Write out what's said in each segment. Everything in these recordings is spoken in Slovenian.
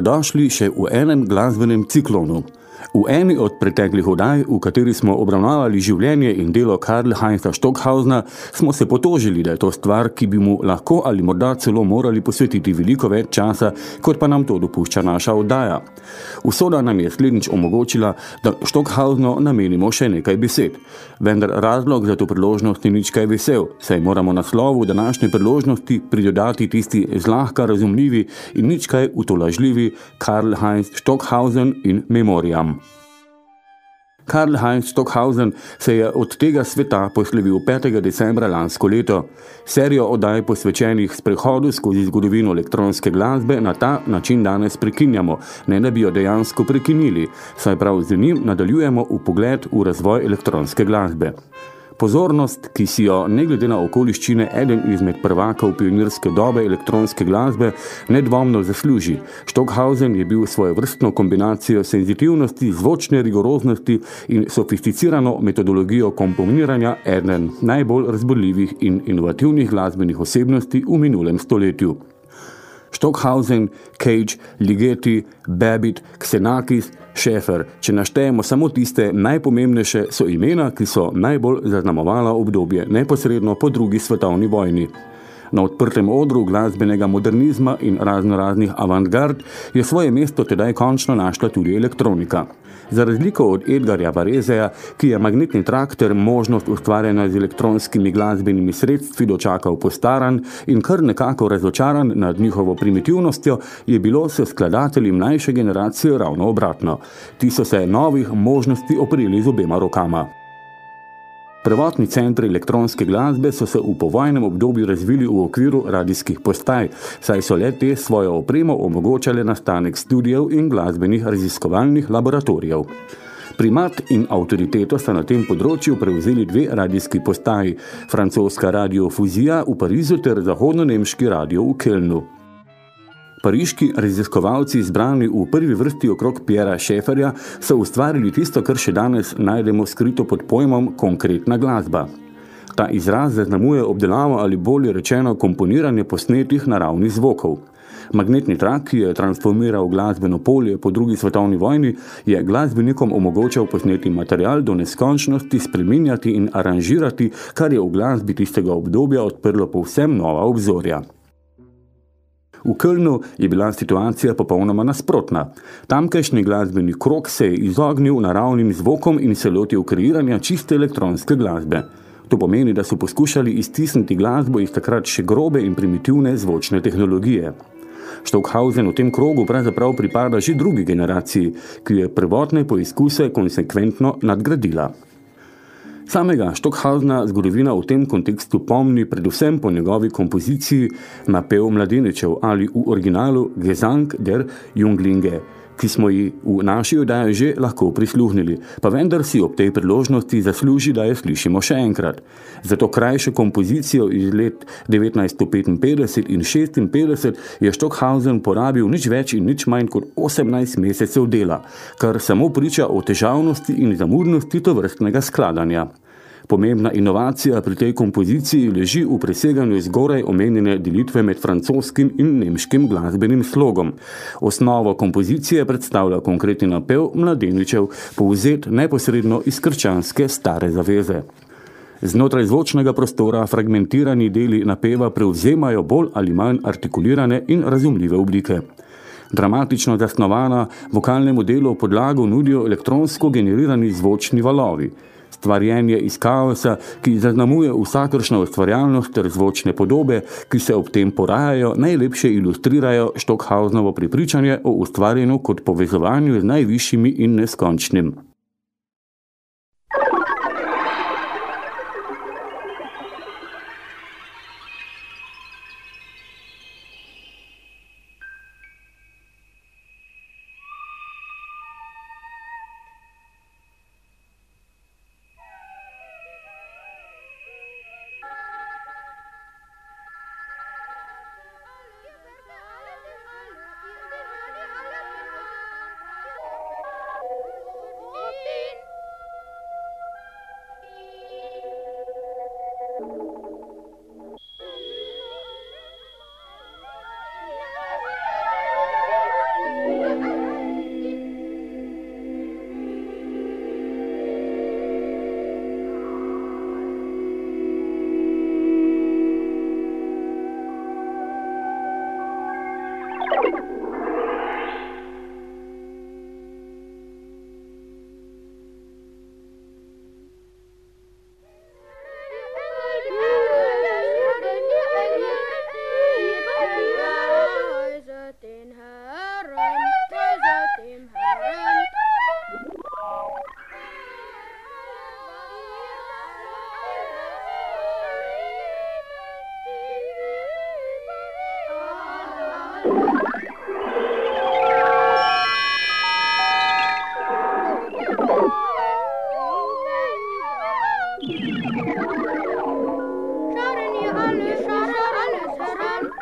Dobrodošli še v enem glasbenem ciklonu. V eni od preteklih odaj, v kateri smo obravnavali življenje in delo Karl Heinza Stockhausna, smo se potožili, da je to stvar, ki bi mu lahko ali morda celo morali posvetiti veliko več časa, kot pa nam to dopušča naša oddaja. Usoda nam je slednjič omogočila, da Stockhausno namenimo še nekaj besed. Vendar razlog za to priložnost ni nič kaj vesel, saj moramo naslovu današnje priložnosti pridodati tisti zlahka razumljivi in nič kaj utolažljivi Karl Heinz Stockhausen in Memoriam. Karl Heinz Stockhausen se je od tega sveta poslovil 5. decembra lansko leto. Serijo oddaj posvečenih sprehodu skozi zgodovino elektronske glasbe na ta način danes prekinjamo, ne da bi jo dejansko prekinili, saj prav z njim nadaljujemo v pogled v razvoj elektronske glasbe. Pozornost, ki si jo ne glede na okoliščine eden izmed prvakov pionirske dobe elektronske glasbe nedvomno zasluži. Stockhausen je bil svojo vrstno kombinacijo senzitivnosti, zvočne rigoroznosti in sofisticirano metodologijo komponiranja eden najbolj razboljivih in inovativnih glasbenih osebnosti v minulem stoletju. Stockhausen, Cage, Ligeti, Babbitt, Xenakis, Šefer, če naštejemo samo tiste najpomembnejše, so imena, ki so najbolj zaznamovala obdobje neposredno po drugi svetovni vojni. Na odprtem odru glasbenega modernizma in razno raznih avantgard je svoje mesto tedaj končno našla tudi elektronika. Za razliko od Edgarja Varezeja, ki je magnetni traktor možnost ustvarjena z elektronskimi glasbenimi sredstvi dočakal postaran in kar nekako razočaran nad njihovo primitivnostjo, je bilo se skladatelji mlajše generacije ravno obratno. Ti so se novih možnosti oprili z obema rokama. Prvotni centri elektronske glasbe so se v povojnem obdobju razvili v okviru radijskih postaj, saj so le te svojo opremo omogočale nastanek studijev in glasbenih raziskovalnih laboratorijev. Primat in avtoriteto sta na tem področju prevzeli dve radijski postaji, francoska radiofuzija v Parizu ter zahodno-nemški radio v Kelnu. Pariški raziskovalci izbrani v prvi vrsti okrog Piera Šeferja so ustvarili tisto, kar še danes najdemo skrito pod pojmom konkretna glasba. Ta izraz zaznamuje obdelavo ali bolje rečeno komponiranje posnetih naravnih zvokov. Magnetni trak, ki je transformiral glasbeno polje po drugi svetovni vojni, je glasbenikom omogočal posneti material do neskončnosti, spreminjati in aranžirati, kar je v glasbi tistega obdobja odprlo povsem nova obzorja. V Kölnu je bila situacija popolnoma nasprotna. Tamkajšnji glasbeni krok se je izognil naravnim zvokom in se lotil kreiranja čiste elektronske glasbe. To pomeni, da so poskušali iztisniti glasbo iz takrat še grobe in primitivne zvočne tehnologije. Stockhausen v tem krogu pravzaprav pripada že drugi generaciji, ki je prvotne poizkuse konsekventno nadgradila. Samega Stockhausna zgodovina v tem kontekstu pomni predvsem po njegovi kompoziciji napev mladeničev ali v originalu Gesang der Junglinge, ki smo ji v naši oddaji že lahko prisluhnili, pa vendar si ob tej priložnosti zasluži, da jo slišimo še enkrat. Zato krajšo kompozicijo iz let 1955 in 56 je Stockhausen porabil nič več in nič manj kot 18 mesecev dela, kar samo priča o težavnosti in zamudnosti tovrstnega skladanja. Pomembna inovacija pri tej kompoziciji leži v preseganju zgoraj omenjene delitve med francoskim in nemškim glasbenim slogom. Osnovo kompozicije predstavlja konkretni napev mladeničev, povzet neposredno iz krčanske stare zaveze. Znotraj zvočnega prostora fragmentirani deli napeva prevzemajo bolj ali manj artikulirane in razumljive oblike. Dramatično zasnovana vokalnemu delu podlago nudijo elektronsko generirani zvočni valovi – stvarjenje iz kaosa, ki zaznamuje vsakršno ustvarjalnost ter zvočne podobe, ki se ob tem porajajo, najlepše ilustrirajo Stockhausnovo pripričanje o ustvarjenju kot povezovanju z najvišjimi in neskončnim.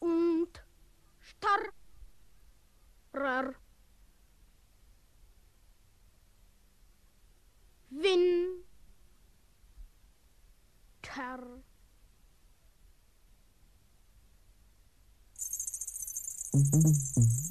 Und starrer Mm-hmm.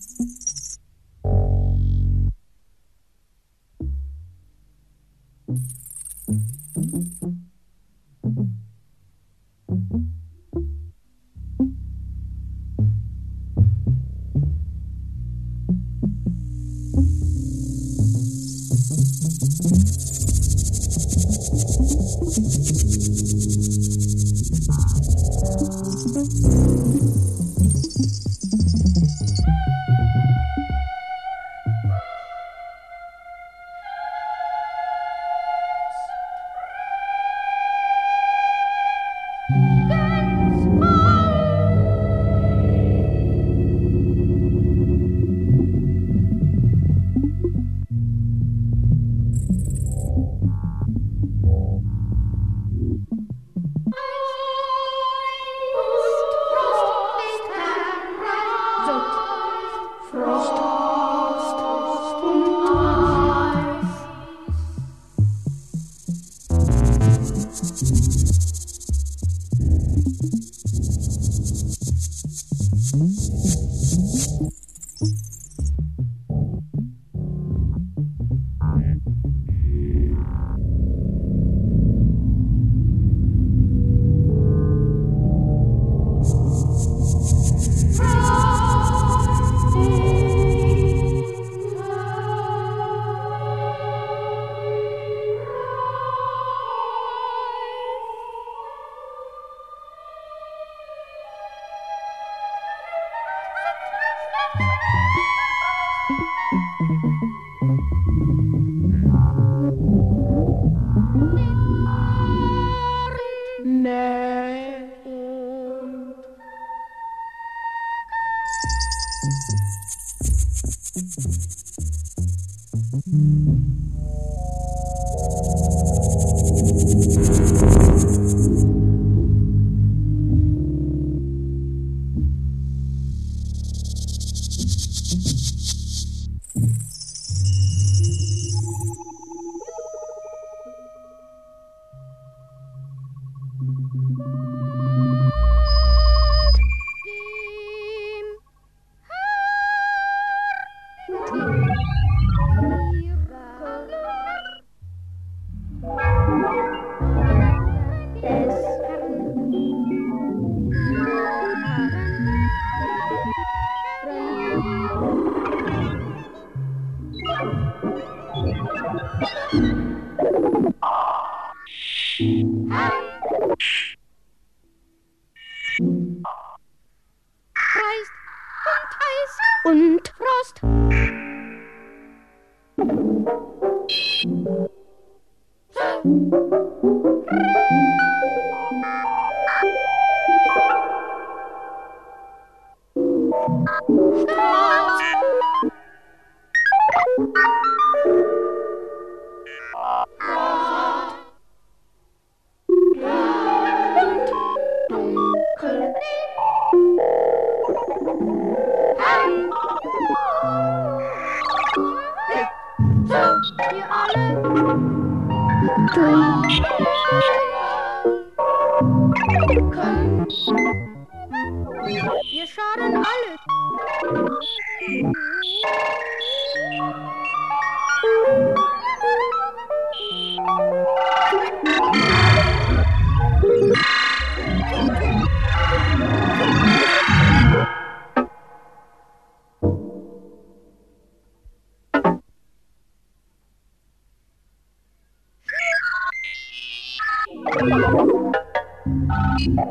Und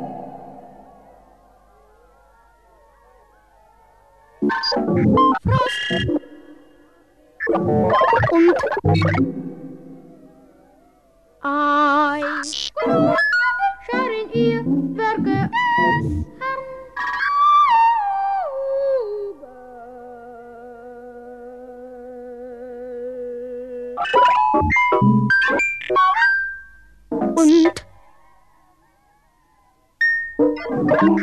ein Spruch ihr Werke es. Und Aber alles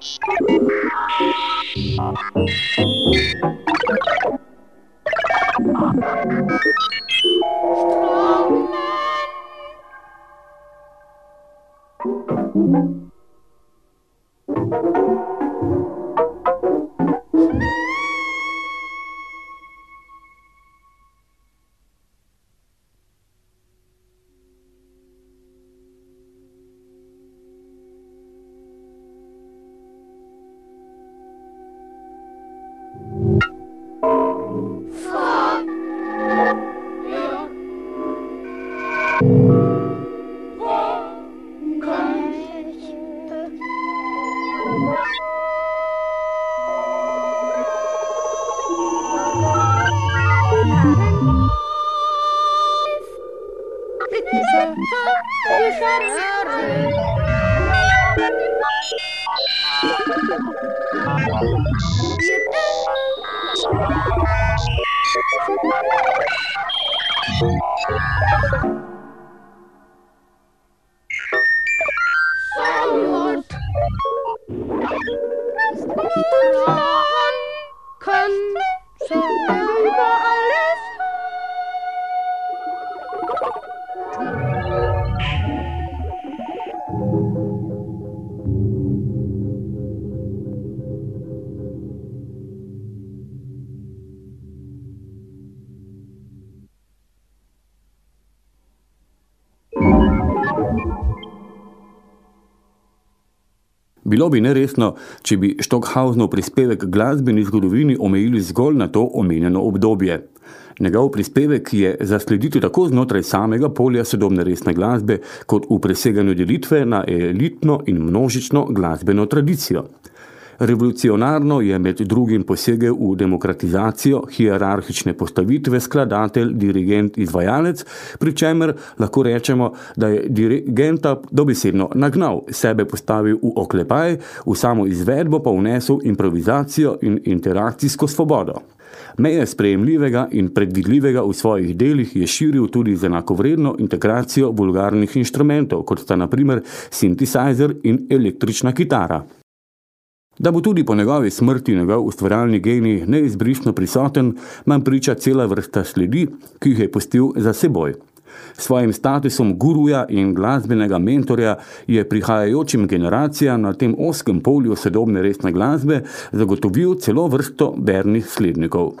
Strongman. Rocken, Rocken, Bilo bi neresno, če bi Stockhausenov prispevek glasbeni zgodovini omejili zgolj na to omenjeno obdobje. Njegov prispevek je zaslediti tako znotraj samega polja sodobne resne glasbe, kot v preseganju delitve na elitno in množično glasbeno tradicijo. Revolucionarno je med drugim posegel v demokratizacijo hierarhične postavitve skladatelj, dirigent, izvajalec, pri čemer lahko rečemo, da je dirigenta dobesedno nagnal, sebe postavil v oklepaj, v samo izvedbo pa vnesel improvizacijo in interakcijsko svobodo. Meje sprejemljivega in predvidljivega v svojih delih je širil tudi z enakovredno integracijo vulgarnih inštrumentov, kot sta na primer synthesizer in električna kitara. Da bo tudi po njegovi smrti njegov ustvarjalni genij neizbrišno prisoten, nam priča cela vrsta sledi, ki jih je pustil za seboj. Svojim statusom guruja in glasbenega mentorja je prihajajočim generacijam na tem oskem polju sodobne resne glasbe zagotovil celo vrsto vernih slednikov.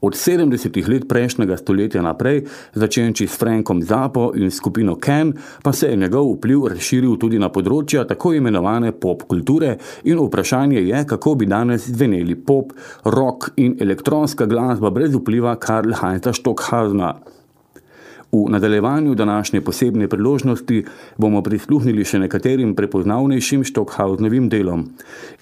Od 70 let prejšnjega stoletja naprej, začenči s Frankom Zappo in skupino Ken, pa se je njegov vpliv razširil tudi na področja tako imenovane pop kulture in vprašanje je, kako bi danes zveneli pop, rock in elektronska glasba brez vpliva Karl Heinza Stockhausena. V nadaljevanju današnje posebne priložnosti bomo prisluhnili še nekaterim prepoznavnejšim Stockhausenovim delom.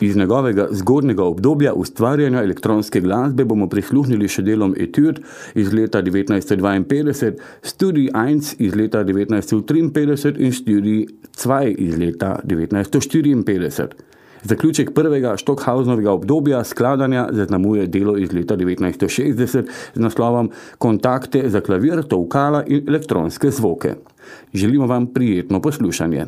Iz njegovega zgodnega obdobja ustvarjanja elektronske glasbe bomo prisluhnili še delom Etude iz leta 1952, Studi 1 iz leta 1953 in Studi 2 iz leta 1954. Zaključek prvega Stockhausenovega obdobja skladanja zaznamuje delo iz leta 1960 z naslovom Kontakte za klavir, tovkala in elektronske zvoke. Želimo vam prijetno poslušanje.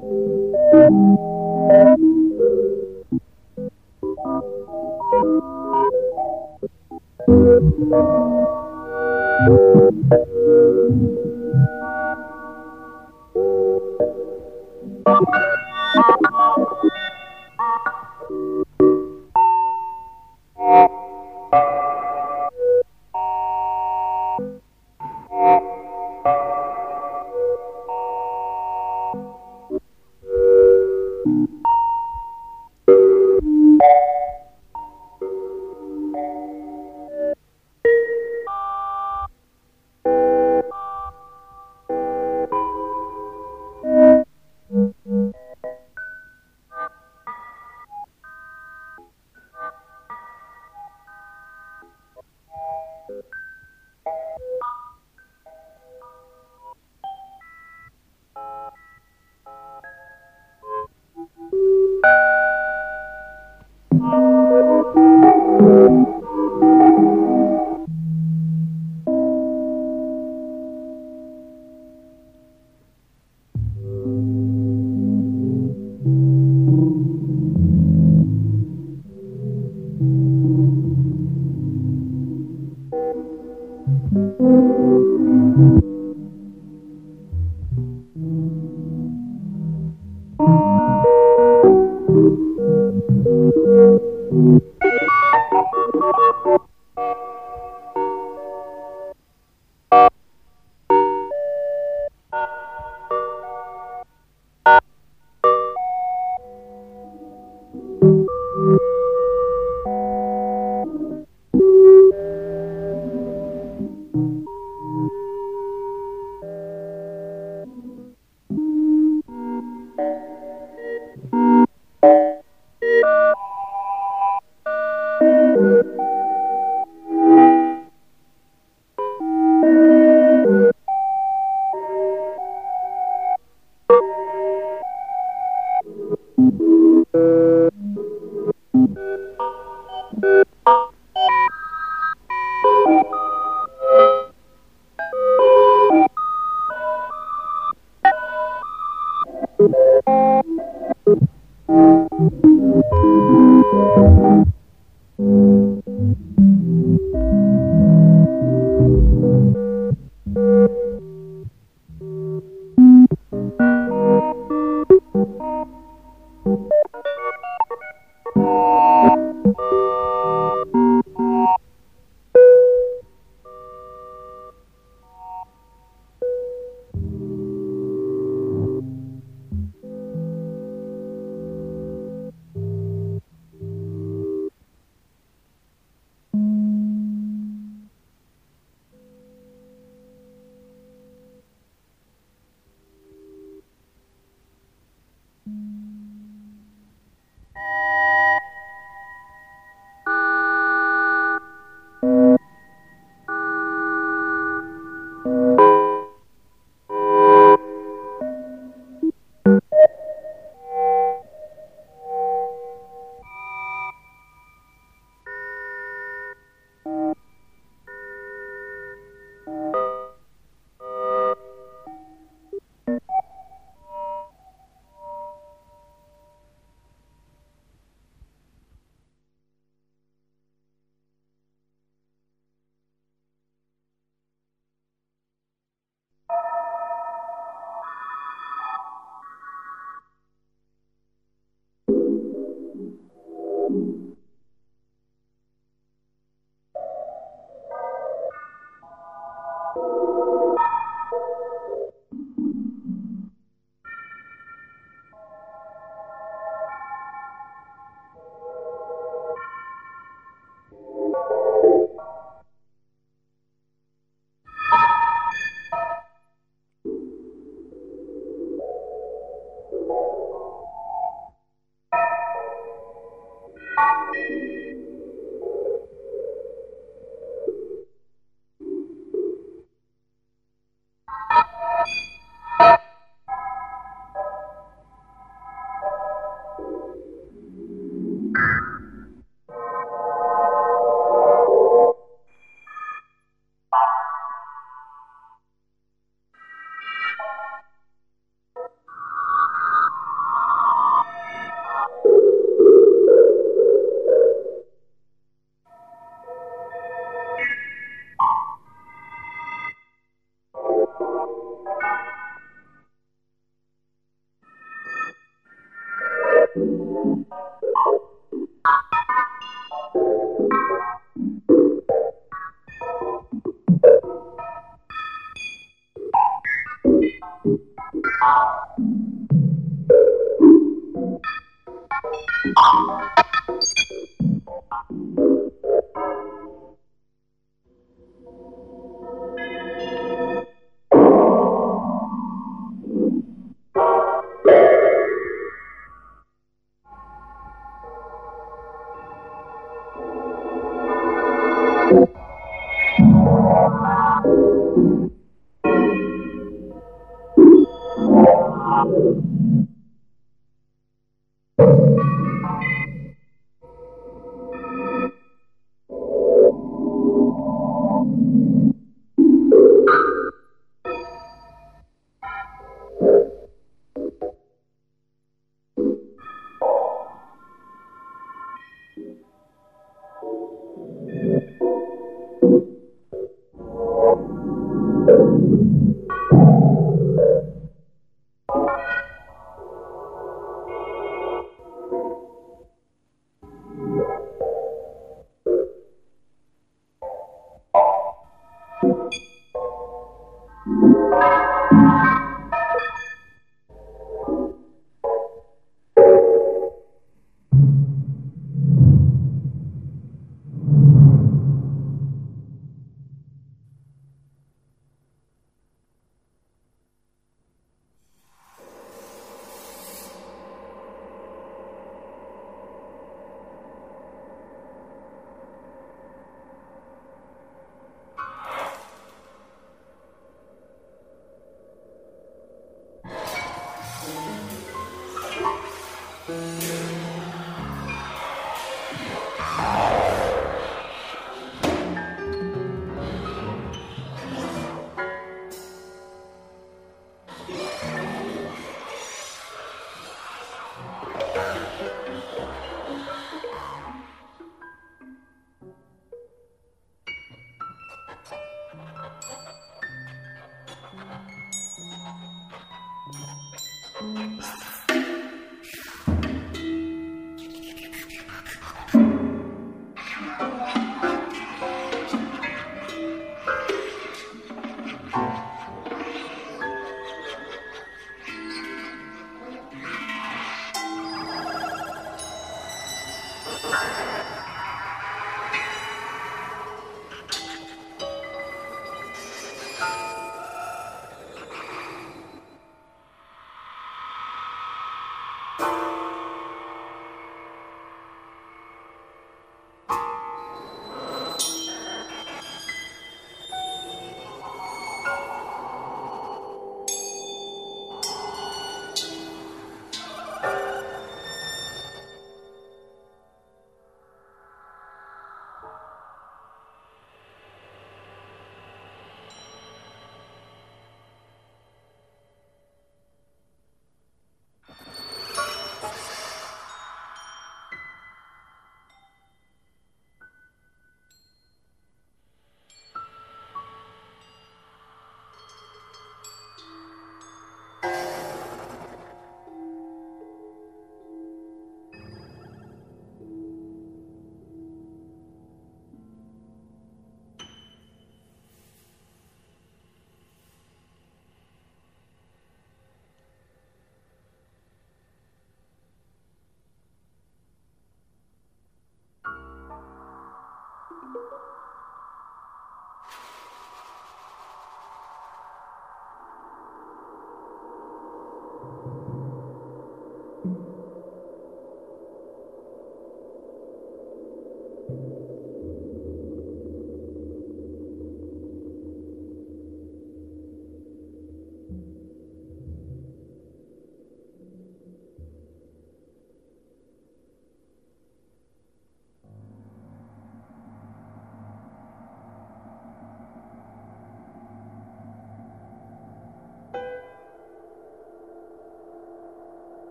Thank you.